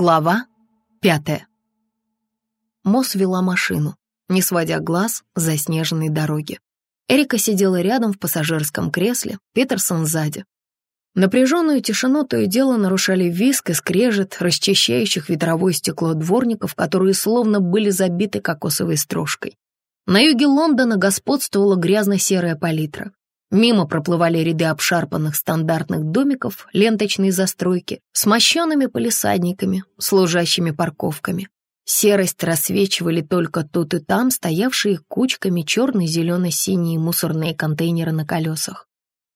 Глава пятая. Мосс вела машину, не сводя глаз с заснеженной дороги. Эрика сидела рядом в пассажирском кресле, Питерсон сзади. Напряженную тишину то и дело нарушали виск и скрежет расчищающих ветровое стекло дворников, которые словно были забиты кокосовой стружкой. На юге Лондона господствовала грязно-серая палитра. Мимо проплывали ряды обшарпанных стандартных домиков ленточной застройки с мощенными полисадниками, служащими парковками. Серость рассвечивали только тут и там стоявшие кучками черно-зелено-синие мусорные контейнеры на колесах.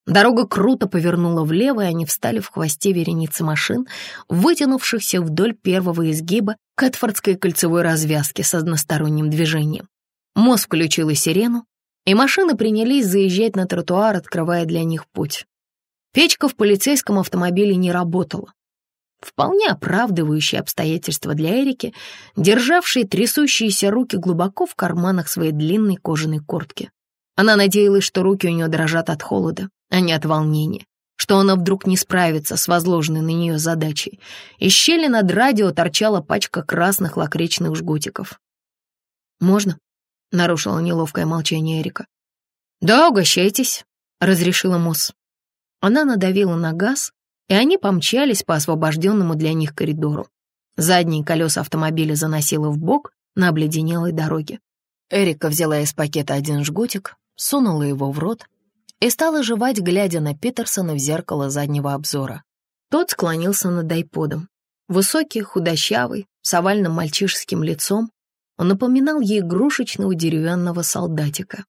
Дорога круто повернула влево, и они встали в хвосте вереницы машин, вытянувшихся вдоль первого изгиба Кэтфордской кольцевой развязки с односторонним движением. Мост включила сирену, и машины принялись заезжать на тротуар, открывая для них путь. Печка в полицейском автомобиле не работала. Вполне оправдывающие обстоятельства для Эрики, державшей трясущиеся руки глубоко в карманах своей длинной кожаной куртки. Она надеялась, что руки у нее дрожат от холода, а не от волнения, что она вдруг не справится с возложенной на нее задачей. Из щели над радио торчала пачка красных лакричных жгутиков. «Можно?» — нарушила неловкое молчание Эрика. «Да, угощайтесь», — разрешила Мосс. Она надавила на газ, и они помчались по освобожденному для них коридору. Задние колеса автомобиля заносило в бок на обледенелой дороге. Эрика взяла из пакета один жгутик, сунула его в рот и стала жевать, глядя на Питерсона в зеркало заднего обзора. Тот склонился над айподом. Высокий, худощавый, с овальным мальчишеским лицом, он напоминал ей игрушечного деревянного солдатика.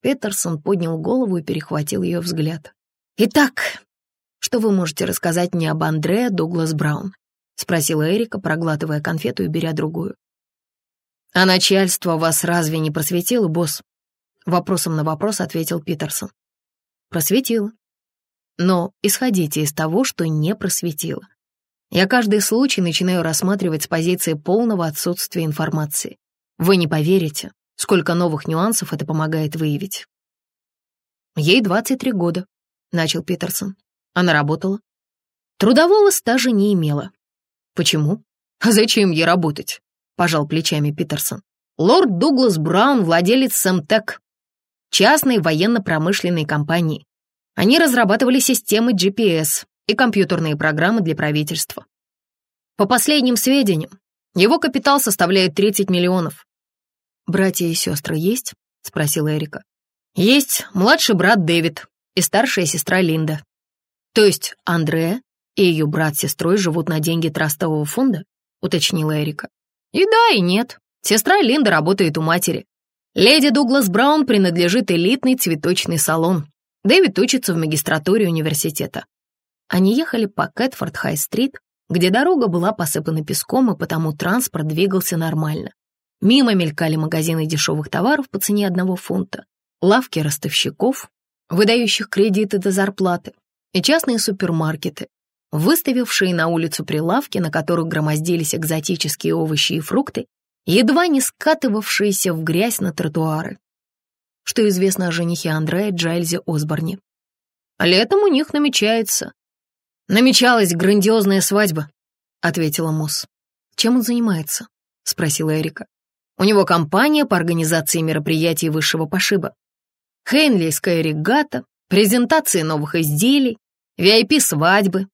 Петерсон поднял голову и перехватил ее взгляд. «Итак, что вы можете рассказать мне об Андре Дуглас Браун?» — спросила Эрика, проглатывая конфету и беря другую. «А начальство вас разве не просветило, босс?» Вопросом на вопрос ответил Питерсон. «Просветило. Но исходите из того, что не просветило. Я каждый случай начинаю рассматривать с позиции полного отсутствия информации. Вы не поверите, сколько новых нюансов это помогает выявить. Ей 23 года, начал Питерсон. Она работала. Трудового стажа не имела. Почему? А зачем ей работать? Пожал плечами Питерсон. Лорд Дуглас Браун, владелец Сэмтек, частной военно-промышленной компании. Они разрабатывали системы GPS и компьютерные программы для правительства. По последним сведениям, его капитал составляет 30 миллионов. «Братья и сестры есть?» — спросила Эрика. «Есть младший брат Дэвид и старшая сестра Линда. То есть Андреа и ее брат с сестрой живут на деньги трастового фонда?» — уточнила Эрика. «И да, и нет. Сестра Линда работает у матери. Леди Дуглас Браун принадлежит элитный цветочный салон. Дэвид учится в магистратуре университета. Они ехали по Кэтфорд-Хай-стрит, где дорога была посыпана песком, и потому транспорт двигался нормально. Мимо мелькали магазины дешевых товаров по цене одного фунта, лавки ростовщиков, выдающих кредиты до зарплаты, и частные супермаркеты, выставившие на улицу прилавки, на которых громоздились экзотические овощи и фрукты, едва не скатывавшиеся в грязь на тротуары. Что известно о женихе Андрея Джайльзе Осборне? Летом у них намечается. Намечалась грандиозная свадьба, ответила Мосс. Чем он занимается? спросила Эрика. У него компания по организации мероприятий высшего пошиба. Хейнлейская регата, презентации новых изделий, VIP-свадьбы.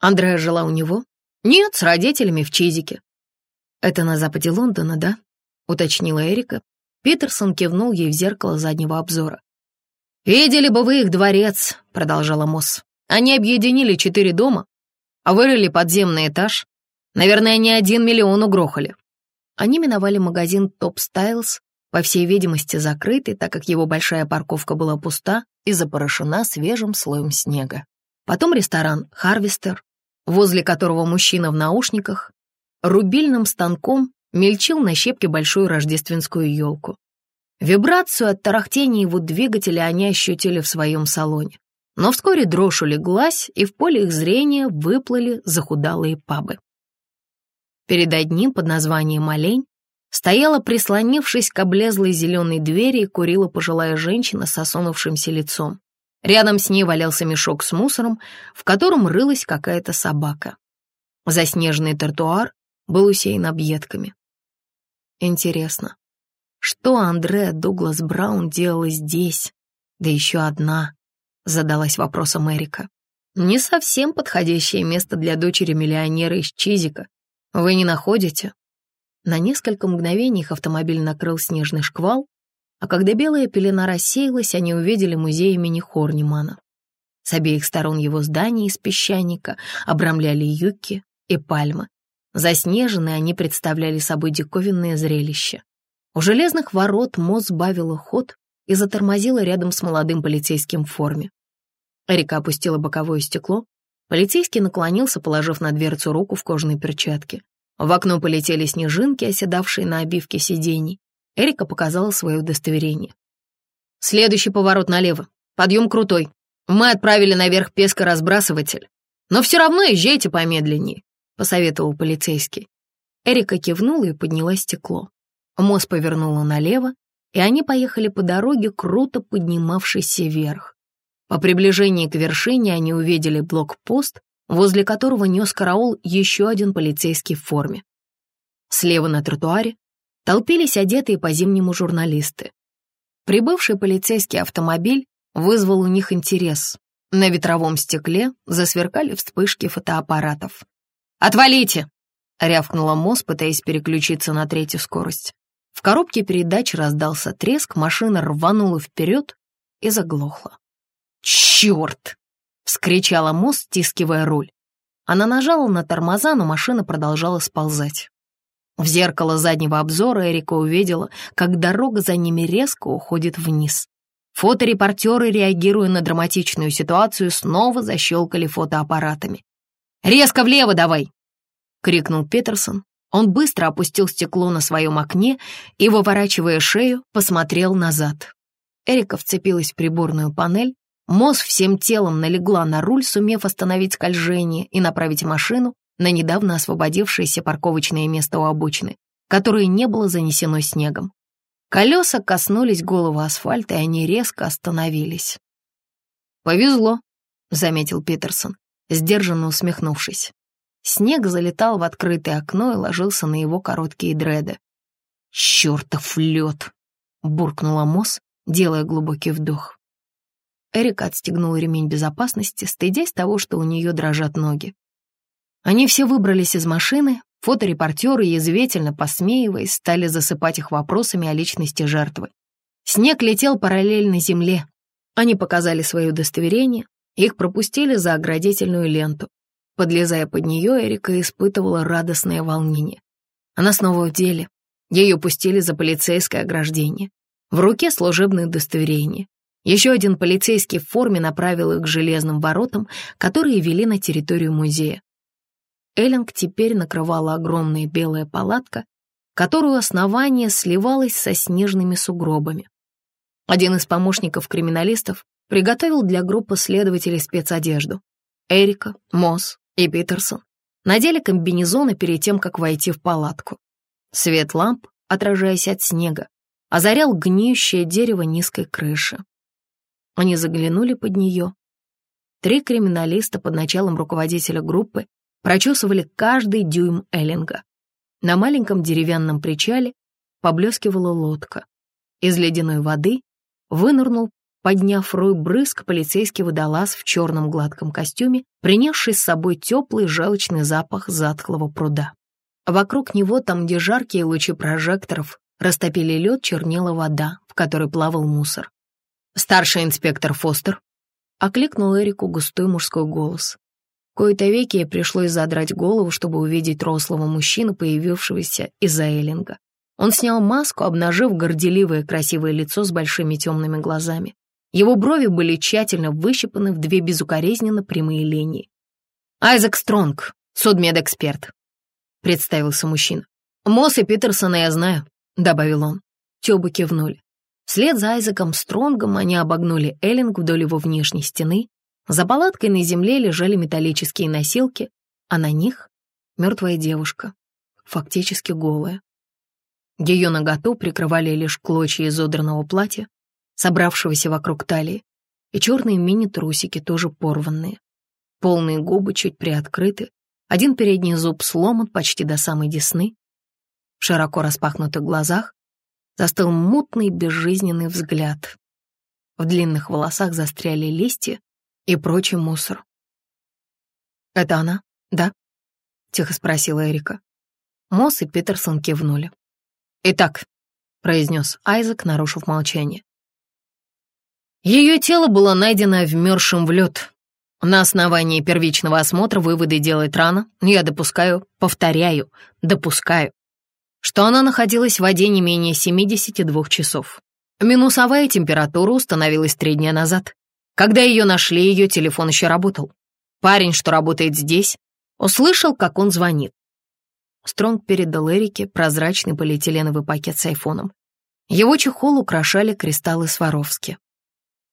Андрея жила у него? Нет, с родителями в Чизике. Это на западе Лондона, да? Уточнила Эрика. Питерсон кивнул ей в зеркало заднего обзора. «Видели бы вы их дворец», — продолжала Мосс. «Они объединили четыре дома, а вырыли подземный этаж. Наверное, не один миллион угрохали. Они миновали магазин Top Styles, по всей видимости закрытый, так как его большая парковка была пуста и запорошена свежим слоем снега. Потом ресторан «Харвестер», возле которого мужчина в наушниках рубильным станком мельчил на щепке большую рождественскую елку. Вибрацию от тарахтения его двигателя они ощутили в своем салоне. Но вскоре дрожь улеглась, и в поле их зрения выплыли захудалые пабы. Перед одним под названием «Олень» стояла, прислонившись к облезлой зеленой двери, и курила пожилая женщина с осунувшимся лицом. Рядом с ней валялся мешок с мусором, в котором рылась какая-то собака. Заснеженный тротуар был усеян объедками. Интересно, что Андреа Дуглас Браун делала здесь, да еще одна, задалась вопросом Эрика. Не совсем подходящее место для дочери миллионера из Чизика. Вы не находите? На несколько мгновений их автомобиль накрыл снежный шквал, а когда белая пелена рассеялась, они увидели музей имени Хорнимана. С обеих сторон его здания из песчаника обрамляли юки и пальмы. Заснеженные они представляли собой диковинное зрелище. У железных ворот мост сбавила ход и затормозила рядом с молодым полицейским в форме. Эрика опустила боковое стекло. Полицейский наклонился, положив на дверцу руку в кожаной перчатке. В окно полетели снежинки, оседавшие на обивке сидений. Эрика показала свое удостоверение. «Следующий поворот налево. Подъем крутой. Мы отправили наверх пескоразбрасыватель. Но все равно езжайте помедленнее», — посоветовал полицейский. Эрика кивнула и подняла стекло. Мост повернула налево, и они поехали по дороге, круто поднимавшейся вверх. По приближении к вершине они увидели блокпост, возле которого нес караул еще один полицейский в форме. Слева на тротуаре толпились одетые по-зимнему журналисты. Прибывший полицейский автомобиль вызвал у них интерес. На ветровом стекле засверкали вспышки фотоаппаратов. «Отвалите!» — рявкнула Мосс, пытаясь переключиться на третью скорость. В коробке передач раздался треск, машина рванула вперед и заглохла. «Черт!» — вскричала Мосс, стискивая руль. Она нажала на тормоза, но машина продолжала сползать. В зеркало заднего обзора Эрика увидела, как дорога за ними резко уходит вниз. Фоторепортеры, реагируя на драматичную ситуацию, снова защелкали фотоаппаратами. «Резко влево давай!» — крикнул Петерсон. Он быстро опустил стекло на своем окне и, выворачивая шею, посмотрел назад. Эрика вцепилась в приборную панель, Мосс всем телом налегла на руль, сумев остановить скольжение и направить машину на недавно освободившееся парковочное место у обочины, которое не было занесено снегом. Колеса коснулись головы асфальта, и они резко остановились. «Повезло», — заметил Питерсон, сдержанно усмехнувшись. Снег залетал в открытое окно и ложился на его короткие дреды. «Чертов лед!» — буркнула Мосс, делая глубокий вдох. Эрика отстегнула ремень безопасности, стыдясь того, что у нее дрожат ноги. Они все выбрались из машины, фоторепортеры, язвительно посмеиваясь, стали засыпать их вопросами о личности жертвы. Снег летел параллельно земле. Они показали свое удостоверение, их пропустили за оградительную ленту. Подлезая под нее, Эрика испытывала радостное волнение. Она снова в деле. Ее пустили за полицейское ограждение. В руке служебное удостоверение. Еще один полицейский в форме направил их к железным воротам, которые вели на территорию музея. Эллинг теперь накрывала огромная белая палатка, которую основание сливалось со снежными сугробами. Один из помощников криминалистов приготовил для группы следователей спецодежду. Эрика, Мосс и Питерсон надели комбинезоны перед тем, как войти в палатку. Свет ламп, отражаясь от снега, озарял гниющее дерево низкой крыши. Они заглянули под нее. Три криминалиста под началом руководителя группы прочесывали каждый дюйм Эллинга. На маленьком деревянном причале поблескивала лодка. Из ледяной воды вынырнул, подняв рой брызг, полицейский водолаз в черном гладком костюме, принесший с собой теплый желчный запах затхлого пруда. Вокруг него, там, где жаркие лучи прожекторов растопили лед, чернела вода, в которой плавал мусор. «Старший инспектор Фостер», — окликнул Эрику густой мужской голос. Кои-то веки ей пришлось задрать голову, чтобы увидеть рослого мужчину, появившегося из-за Эллинга. Он снял маску, обнажив горделивое красивое лицо с большими темными глазами. Его брови были тщательно выщипаны в две безукоризненно прямые линии. «Айзек Стронг, судмедэксперт», — представился мужчина. «Мосс и Питерсона я знаю», — добавил он. Тёбы кивнули. Вслед за Айзеком Стронгом они обогнули Эллинг вдоль его внешней стены за палаткой на земле лежали металлические носилки, а на них мертвая девушка, фактически голая. Ее наготу прикрывали лишь клочья изодранного платья, собравшегося вокруг талии, и черные мини-трусики, тоже порванные. Полные губы чуть приоткрыты, Один передний зуб сломан почти до самой десны. В широко распахнутых глазах застыл мутный безжизненный взгляд. В длинных волосах застряли листья и прочий мусор. «Это она, да?» — тихо спросила Эрика. Мосс и Питерсон кивнули. «Итак», — произнес Айзек, нарушив молчание. Ее тело было найдено вмерзшим в лед. На основании первичного осмотра выводы делать рано, но я допускаю, повторяю, допускаю, что она находилась в воде не менее 72 часов. Минусовая температура установилась три дня назад. Когда ее нашли, ее телефон еще работал. Парень, что работает здесь, услышал, как он звонит. Стронг передал Эрике прозрачный полиэтиленовый пакет с айфоном. Его чехол украшали кристаллы Сваровски.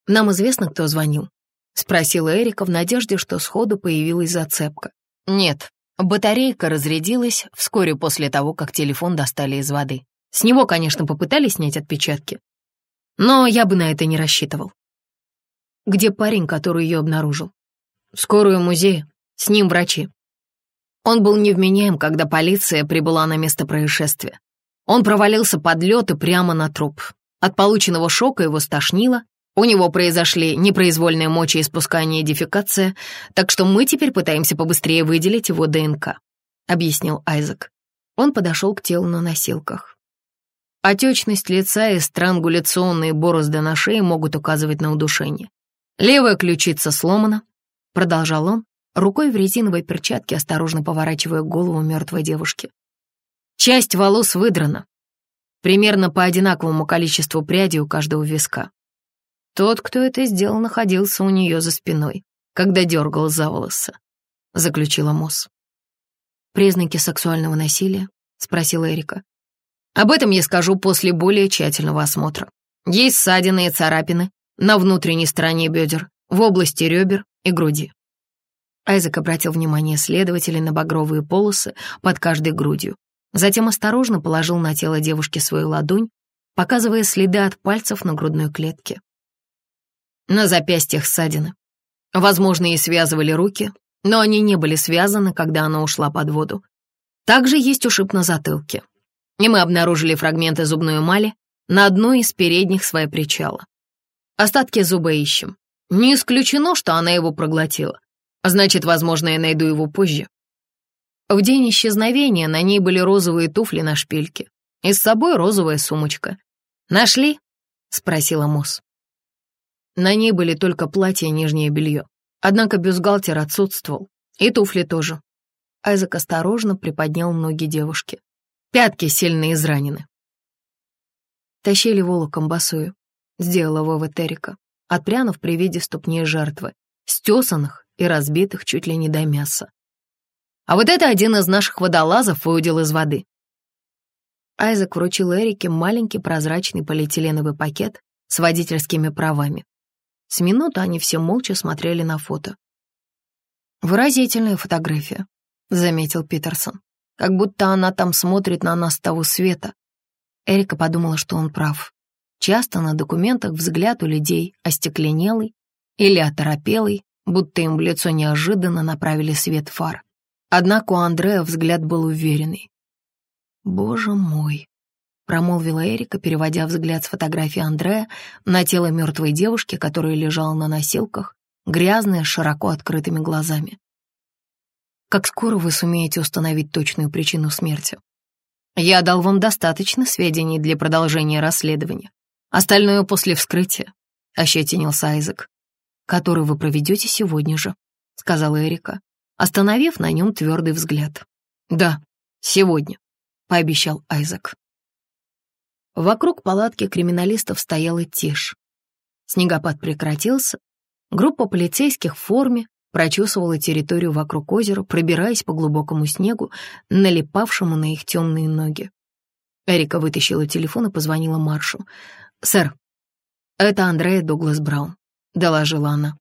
«Нам известно, кто звонил?» — спросила Эрика в надежде, что сходу появилась зацепка. «Нет, батарейка разрядилась вскоре после того, как телефон достали из воды. С него, конечно, попытались снять отпечатки, но я бы на это не рассчитывал. Где парень, который ее обнаружил? Скорую музея, с ним врачи. Он был невменяем, когда полиция прибыла на место происшествия. Он провалился под лед и прямо на труп. От полученного шока его стошнило, у него произошли непроизвольные мочеиспускание и дефекация, так что мы теперь пытаемся побыстрее выделить его ДНК», — объяснил Айзек. Он подошел к телу на носилках. Отечность лица и странгуляционные борозды на шее могут указывать на удушение. Левая ключица сломана, продолжал он, рукой в резиновой перчатке осторожно поворачивая голову мертвой девушки. Часть волос выдрана, примерно по одинаковому количеству прядей у каждого виска. Тот, кто это сделал, находился у нее за спиной, когда дергал за волосы, заключила Мосс. «Признаки сексуального насилия?» — спросила Эрика. «Об этом я скажу после более тщательного осмотра. Есть ссадины и царапины на внутренней стороне бедер, в области ребер и груди». Айзек обратил внимание следователей на багровые полосы под каждой грудью. Затем осторожно положил на тело девушки свою ладонь, показывая следы от пальцев на грудной клетке. На запястьях ссадины. Возможно, ей связывали руки, но они не были связаны, когда она ушла под воду. Также есть ушиб на затылке. И мы обнаружили фрагменты зубной эмали на одной из передних своей причала. Остатки зуба ищем. Не исключено, что она его проглотила. Значит, возможно, я найду его позже. В день исчезновения на ней были розовые туфли на шпильке и с собой розовая сумочка. «Нашли?» — спросила Мосс. На ней были только платье и нижнее белье. Однако бюстгальтер отсутствовал. И туфли тоже. Айзек осторожно приподнял ноги девушки. Пятки сильно изранены. Тащили волоком босую, сделала Вова Терика, отпрянув при виде ступней жертвы, стесанных и разбитых чуть ли не до мяса. А вот это один из наших водолазов выудил из воды. Айзек вручил Эрике маленький прозрачный полиэтиленовый пакет с водительскими правами. С минуты они все молча смотрели на фото. «Выразительная фотография», — заметил Питерсон. «Как будто она там смотрит на нас с того света». Эрика подумала, что он прав. Часто на документах взгляд у людей остекленелый или оторопелый, будто им в лицо неожиданно направили свет фар. Однако у Андрея взгляд был уверенный. «Боже мой!» Промолвила Эрика, переводя взгляд с фотографии Андрея на тело мертвой девушки, которая лежала на носилках, грязная, с широко открытыми глазами. «Как скоро вы сумеете установить точную причину смерти?» «Я дал вам достаточно сведений для продолжения расследования. Остальное после вскрытия», — ощетинился Айзек. «Который вы проведете сегодня же», — сказала Эрика, остановив на нем твердый взгляд. «Да, сегодня», — пообещал Айзек. Вокруг палатки криминалистов стояла тишь. Снегопад прекратился. Группа полицейских в форме прочесывала территорию вокруг озера, пробираясь по глубокому снегу, налипавшему на их темные ноги. Эрика вытащила телефон и позвонила Маршу. «Сэр, это Андрея Дуглас Браун», — доложила она.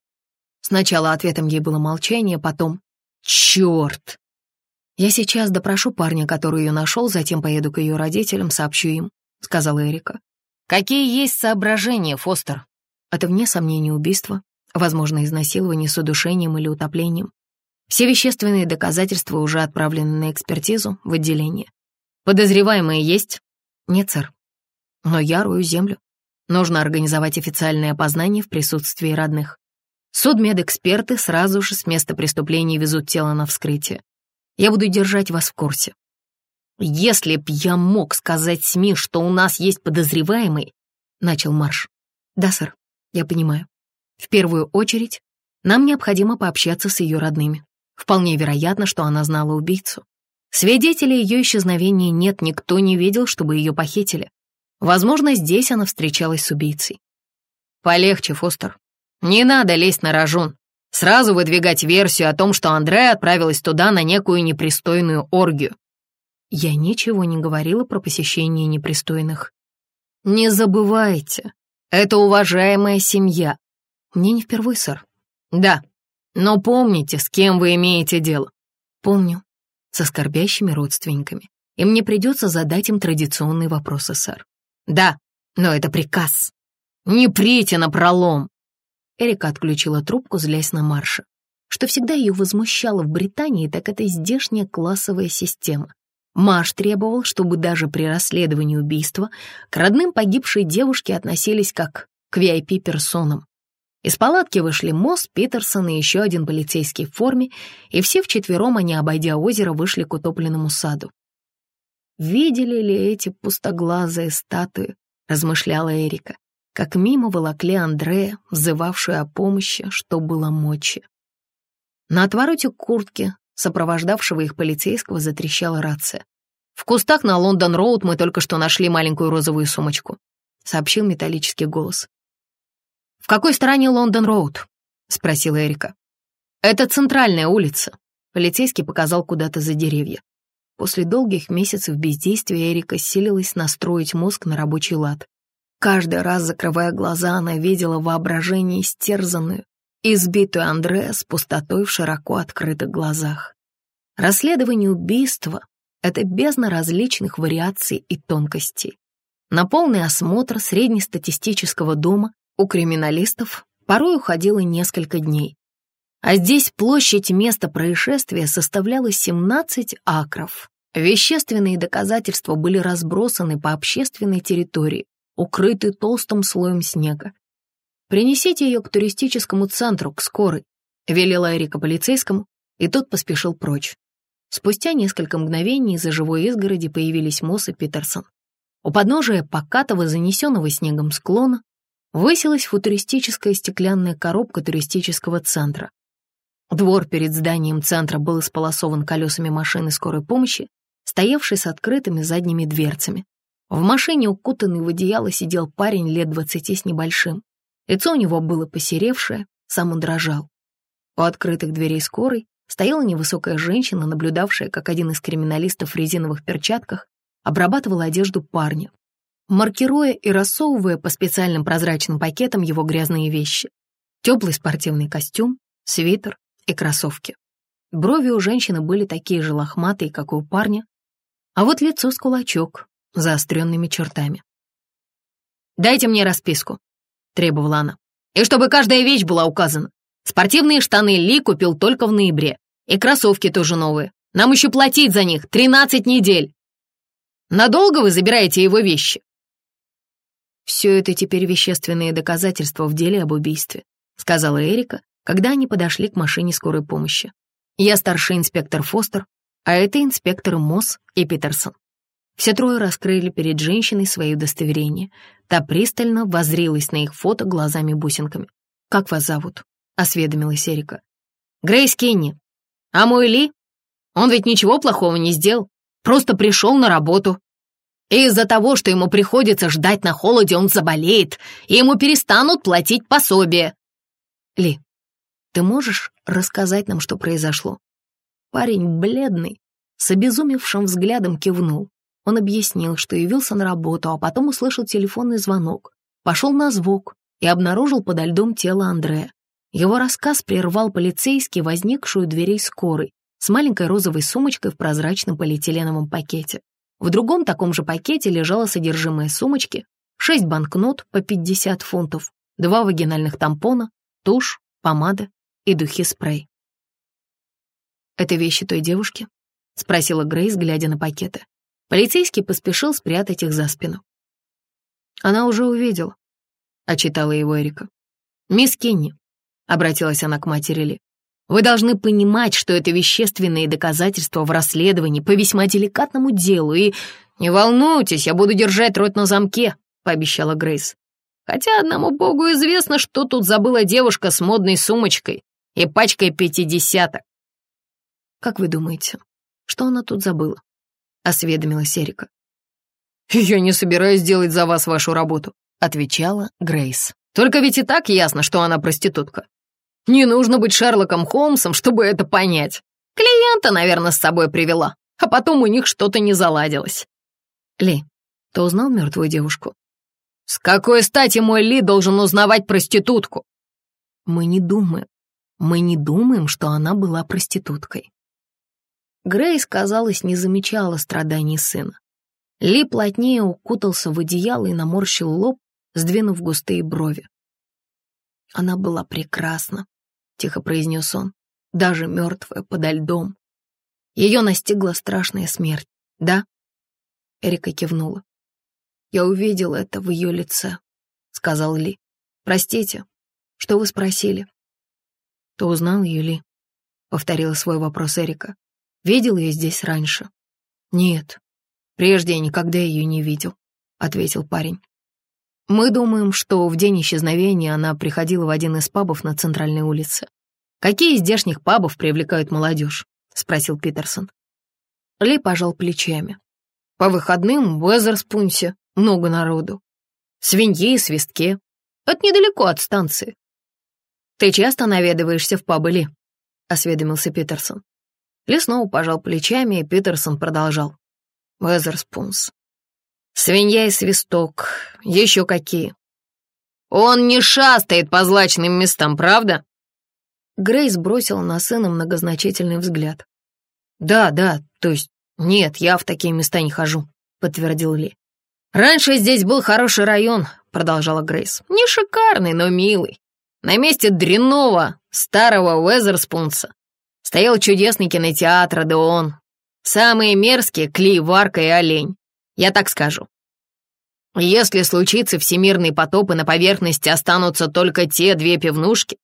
Сначала ответом ей было молчание, потом «Черт!» «Я сейчас допрошу парня, который ее нашел, затем поеду к ее родителям, сообщу им. — сказала Эрика. «Какие есть соображения, Фостер?» «Это вне сомнения убийство, возможно, изнасилование с удушением или утоплением. Все вещественные доказательства уже отправлены на экспертизу в отделение. Подозреваемые есть? Нет, сэр. Но я рою землю. Нужно организовать официальное опознание в присутствии родных. Судмедэксперты сразу же с места преступления везут тело на вскрытие. Я буду держать вас в курсе. Если б я мог сказать СМИ, что у нас есть подозреваемый, начал Марш. Да, сэр, я понимаю. В первую очередь, нам необходимо пообщаться с ее родными. Вполне вероятно, что она знала убийцу. Свидетелей ее исчезновения нет, никто не видел, чтобы ее похитили. Возможно, здесь она встречалась с убийцей. Полегче, Фостер. Не надо лезть на рожон. Сразу выдвигать версию о том, что Андрея отправилась туда на некую непристойную оргию. Я ничего не говорила про посещение непристойных. Не забывайте, это уважаемая семья. Мне не впервые, сэр. Да, но помните, с кем вы имеете дело. Помню. Со скорбящими родственниками. И мне придется задать им традиционные вопросы, сэр. Да, но это приказ. Не прите на пролом. Эрика отключила трубку, злясь на Марша. Что всегда ее возмущало в Британии, так это здешняя классовая система. Маш требовал, чтобы даже при расследовании убийства к родным погибшей девушки относились как к VIP-персонам. Из палатки вышли Мосс, Питерсон и еще один полицейский в форме, и все вчетвером они, обойдя озеро, вышли к утопленному саду. «Видели ли эти пустоглазые статуи?» — размышляла Эрика, как мимо волокли Андрея, взывавшую о помощи, что было мочи. На отвороте куртки, сопровождавшего их полицейского, затрещала рация. «В кустах на Лондон-Роуд мы только что нашли маленькую розовую сумочку», — сообщил металлический голос. «В какой стороне Лондон-Роуд?» — спросила Эрика. «Это центральная улица», — полицейский показал куда-то за деревья. После долгих месяцев бездействия Эрика силилась настроить мозг на рабочий лад. Каждый раз, закрывая глаза, она видела воображение истерзанную, избитую Андреа с пустотой в широко открытых глазах. Расследование убийства — это бездна различных вариаций и тонкостей. На полный осмотр среднестатистического дома у криминалистов порой уходило несколько дней. А здесь площадь места происшествия составляла 17 акров. Вещественные доказательства были разбросаны по общественной территории, укрыты толстым слоем снега. «Принесите ее к туристическому центру, к скорой», — велела Эрика полицейскому, и тот поспешил прочь. Спустя несколько мгновений из-за живой изгороди появились Мосс и Питерсон. У подножия покатого, занесенного снегом склона, высилась футуристическая стеклянная коробка туристического центра. Двор перед зданием центра был исполосован колесами машины скорой помощи, стоявшей с открытыми задними дверцами. В машине, укутанный в одеяло, сидел парень лет двадцати с небольшим. Лицо у него было посеревшее, сам он дрожал. У открытых дверей скорой стояла невысокая женщина, наблюдавшая, как один из криминалистов в резиновых перчатках обрабатывал одежду парня, маркируя и рассовывая по специальным прозрачным пакетам его грязные вещи. Теплый спортивный костюм, свитер и кроссовки. Брови у женщины были такие же лохматые, как и у парня, а вот лицо с кулачок, заостренными чертами. «Дайте мне расписку», — требовала она. «И чтобы каждая вещь была указана. Спортивные штаны Ли купил только в ноябре, и кроссовки тоже новые. Нам еще платить за них 13 недель. Надолго вы забираете его вещи?» «Все это теперь вещественные доказательства в деле об убийстве», сказала Эрика, когда они подошли к машине скорой помощи. «Я старший инспектор Фостер, а это инспекторы Мосс и Питерсон». Все трое раскрыли перед женщиной свои удостоверения. Та пристально воззрилась на их фото глазами-бусинками. «Как вас зовут?» — осведомилась Эрика. «Грейс Кенни. А мой Ли? Он ведь ничего плохого не сделал. Просто пришел на работу. И из-за того, что ему приходится ждать на холоде, он заболеет, и ему перестанут платить пособие. Ли, ты можешь рассказать нам, что произошло? Парень бледный, с обезумевшим взглядом кивнул. Он объяснил, что явился на работу, а потом услышал телефонный звонок, пошел на звук и обнаружил подо льдом тело Андрея. Его рассказ прервал полицейский, возникшую дверей скорой, с маленькой розовой сумочкой в прозрачном полиэтиленовом пакете. В другом таком же пакете лежало содержимое сумочки, шесть банкнот по 50 фунтов, два вагинальных тампона, тушь, помада и духи-спрей. «Это вещи той девушки?» — спросила Грейс, глядя на пакеты. Полицейский поспешил спрятать их за спину. «Она уже увидела», — отчитала его Эрика. «Мисс Кенни», — обратилась она к матери Ли, «вы должны понимать, что это вещественные доказательства в расследовании по весьма деликатному делу, и...» «Не волнуйтесь, я буду держать рот на замке», — пообещала Грейс. «Хотя одному богу известно, что тут забыла девушка с модной сумочкой и пачкой пятидесяток». «Как вы думаете, что она тут забыла?» — осведомилась Эрика. «Я не собираюсь делать за вас вашу работу», — отвечала Грейс. «Только ведь и так ясно, что она проститутка. Не нужно быть Шерлоком Холмсом, чтобы это понять. Клиента, наверное, с собой привела, а потом у них что-то не заладилось». «Ли, ты узнал мертвую девушку?» «С какой стати мой Ли должен узнавать проститутку?» «Мы не думаем. Мы не думаем, что она была проституткой». Грейс, казалось, не замечала страданий сына. Ли плотнее укутался в одеяло и наморщил лоб, сдвинув густые брови. «Она была прекрасна», — тихо произнес он, — «даже мертвая подо льдом. Ее настигла страшная смерть, да?» Эрика кивнула. «Я увидел это в ее лице», — сказал Ли. «Простите, что вы спросили?» «Ты узнал ее, Ли?» — повторила свой вопрос Эрика. Видел ее здесь раньше?» «Нет, прежде я никогда ее не видел», — ответил парень. «Мы думаем, что в день исчезновения она приходила в один из пабов на центральной улице. Какие из здешних пабов привлекают молодежь?» — спросил Питерсон. Ли пожал плечами. «По выходным в Уэзерспунсе много народу. Свиньи и свистке. Это недалеко от станции». «Ты часто наведываешься в пабы, Ли?» — осведомился Питерсон. Ли снова пожал плечами, и Питерсон продолжал. Везерспунс. Свинья и свисток. Еще какие. Он не шастает по злачным местам, правда? Грейс бросила на сына многозначительный взгляд. «Да, да, то есть нет, я в такие места не хожу», — подтвердил Ли. «Раньше здесь был хороший район», — продолжала Грейс. «Не шикарный, но милый. На месте дрянного старого Уэзерспунса Стоял чудесный кинотеатр «Адеон». Самые мерзкие — Кли, Варка и Олень. Я так скажу. Если случится всемирный потоп и на поверхности останутся только те две пивнушки,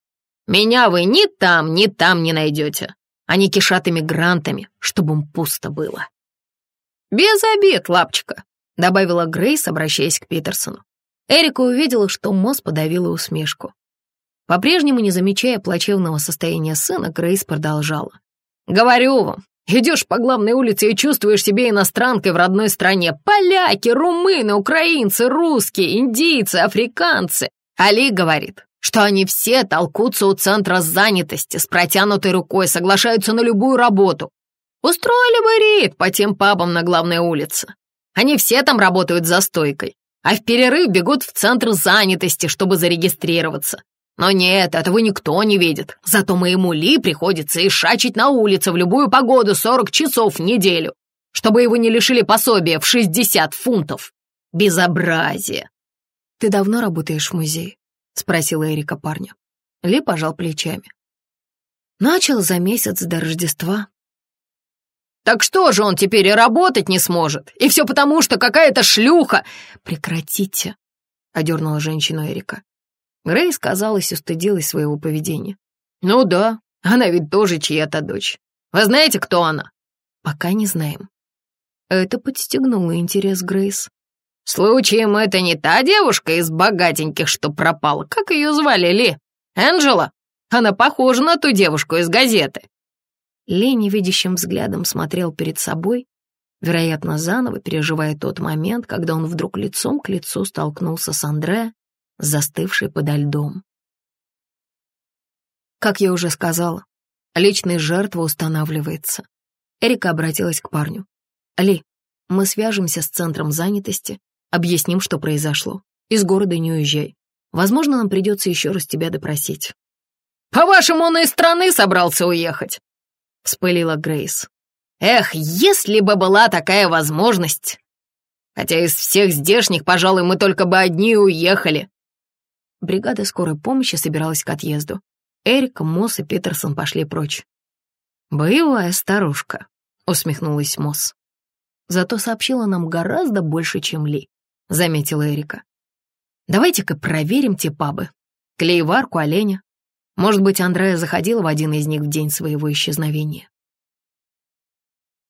меня вы ни там, ни там не найдете. Они кишат иммигрантами, чтобы им пусто было. «Без обид, лапчика», — добавила Грейс, обращаясь к Питерсону. Эрика увидела, что Мосс подавила усмешку. По-прежнему, не замечая плачевного состояния сына, Грейс продолжала. «Говорю вам, идешь по главной улице и чувствуешь себя иностранкой в родной стране. Поляки, румыны, украинцы, русские, индийцы, африканцы. Али говорит, что они все толкутся у центра занятости, с протянутой рукой, соглашаются на любую работу. Устроили бы рейд по тем пабам на главной улице. Они все там работают за стойкой, а в перерыв бегут в центр занятости, чтобы зарегистрироваться. Но нет, этого никто не видит. Зато моему Ли приходится ишачить на улице в любую погоду 40 часов в неделю, чтобы его не лишили пособия в 60 фунтов. Безобразие. «Ты давно работаешь в музее?» — спросила Эрика парня. Ли пожал плечами. Начал за месяц до Рождества. «Так что же он теперь и работать не сможет? И все потому, что какая-то шлюха...» «Прекратите», — одернула женщину Эрика. Грейс, казалось, устыдилась своего поведения. «Ну да, она ведь тоже чья-то дочь. Вы знаете, кто она?» «Пока не знаем». Это подстегнуло интерес Грейс. «Случаем это не та девушка из богатеньких, что пропала? Как ее звали, Ли? Энджела? Она похожа на ту девушку из газеты». Ли невидящим взглядом смотрел перед собой, вероятно, заново переживая тот момент, когда он вдруг лицом к лицу столкнулся с Андре, застывший подо льдом. Как я уже сказала, личная жертва устанавливается. Эрика обратилась к парню. «Ли, мы свяжемся с центром занятости, объясним, что произошло. Из города не уезжай. Возможно, нам придется еще раз тебя допросить». «По-вашему, он из страны собрался уехать?» — вспылила Грейс. «Эх, если бы была такая возможность! Хотя из всех здешних, пожалуй, мы только бы одни уехали. Бригада скорой помощи собиралась к отъезду. Эрик, Мосс и Питерсон пошли прочь. «Боевая старушка», — усмехнулась Мосс. «Зато сообщила нам гораздо больше, чем Ли», — заметила Эрика. «Давайте-ка проверим те пабы. Клейварку, оленя. Может быть, Андрея заходила в один из них в день своего исчезновения».